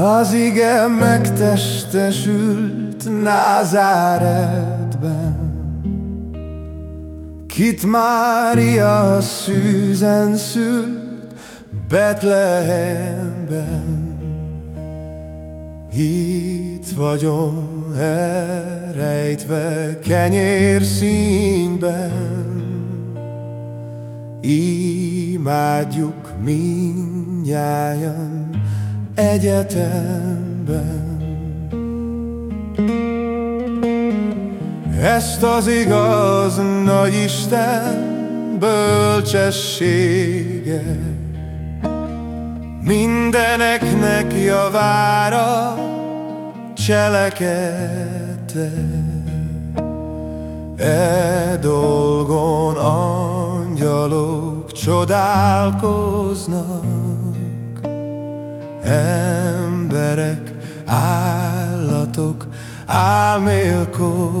Az ige megtestesült Názáretben. Kit Mária szűzen szült Betlehemben. Itt vagyom elrejtve kenyér színben. Imádjuk mindnyájan egyetemben. Ezt az igaz nagy Isten bölcsessége. Mindeneknek javára cselekedte E dolgon angyalok csodálkoznak Emberek, állatok álmélkodnak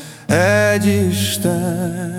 egy Istennek.